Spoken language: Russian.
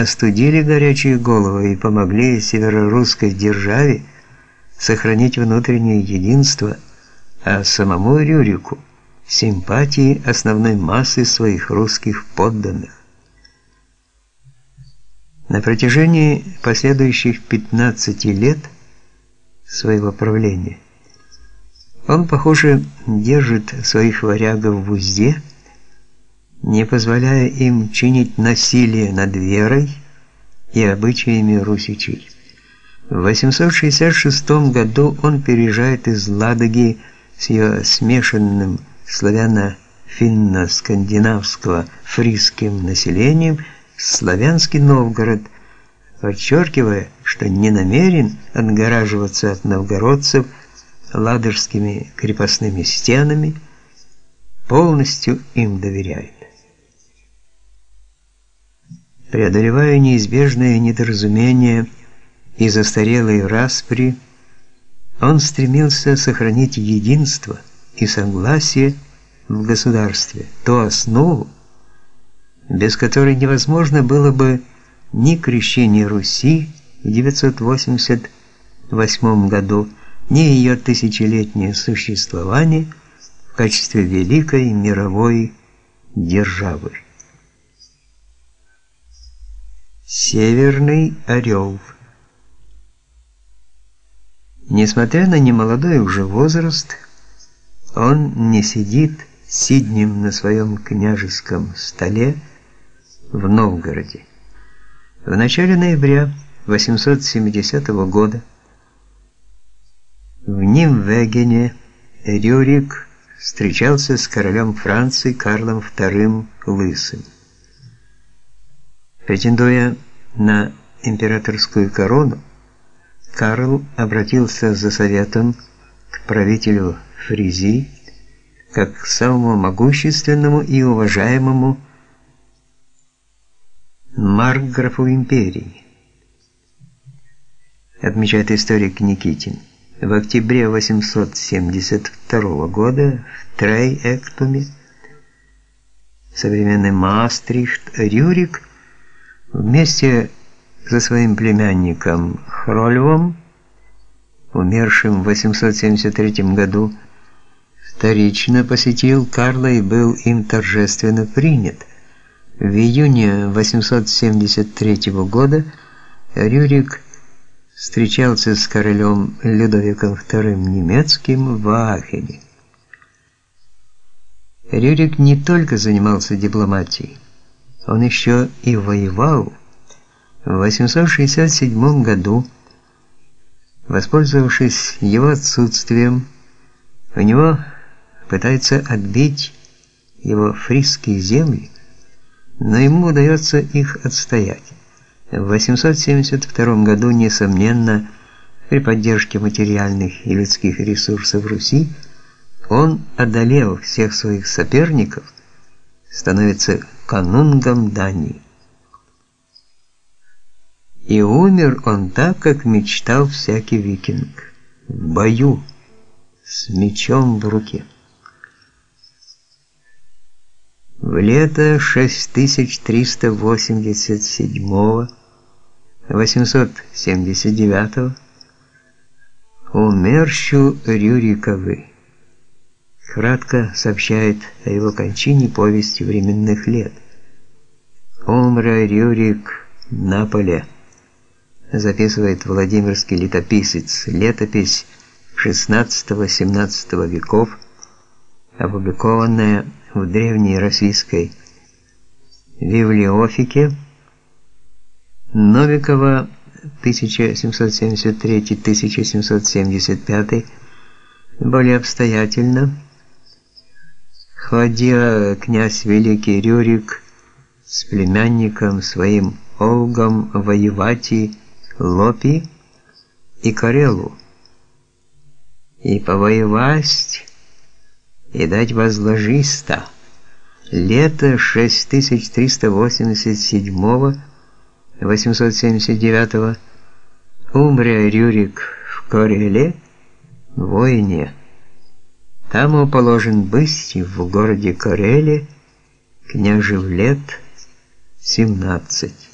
остудили горячие головы и помогли северорусской державе сохранить внутреннее единство, а самому Рюрику симпатии основной массы своих русских подданных. На протяжении последующих 15 лет своего правления он, похоже, держит своих варягов в узде, не позволяя им чинить насилие над верой и обычаями русичей. В 866 году он переезжает из Ладоги с ее смешанным славяно-финно-скандинавского фриским населением в славянский Новгород, подчеркивая, что не намерен отгораживаться от новгородцев ладожскими крепостными стенами, полностью им доверяет. Преодолевая неизбежные недоразумения и застарелые распри, он стремился сохранить единство и согласие в государстве, ту основу, без которой невозможно было бы ни крещение Руси в 988 году, ни ее тысячелетнее существование в качестве великой мировой державы. Северный орел Несмотря на немолодой уже возраст, он не сидит сиднем на своем княжеском столе в Новгороде. В начале ноября 870 года в Нимвегене Рюрик встречался с королем Франции Карлом II Лысым. Претендуя на императорскую корону, Карл обратился за советом к правителю Фризии как к самому могущественному и уважаемому маркграфу империи. Отмечает историк Никитин. В октябре 872 года в Трей-Эктуме, современный Маастрихт, Рюрик вместе со своим племянником Хрольвом, умершим в 873 году, вторично посетил Карла и был им торжественно принят. В июне 873 года Рюрик встречался с королем Людовиком II немецким в Аахене. Рюрик не только занимался дипломатией, он еще и воевал. В 867 году, воспользовавшись его отсутствием, у него пытается отбить его фрисские земли, но ему удается их отстоять. В 872 году, несомненно, при поддержке материальных и людских ресурсов Руси, он, одолел всех своих соперников, становится канунгом Дании. И умер он так, как мечтал всякий викинг, в бою, с мечом в руке. В лето 6387-879 умерщу Рюриковы. Кратко сообщает о его кончине повесть временных лет. Умра Рюрик на поле. Записывает Владимирский летописец. Летопись 16-17 веков, опубликованная в древней российской библиофике Новикова 1773-1775 более обстоятельно ходил князь Великий Рюрик с племянником своим Олгом воевати Лопи и Карелу и повоевать и дать возложиста. Лето 6387-879 умря Рюрик в Кореле, в Там положен быть в городе Кореле княжев лет 17.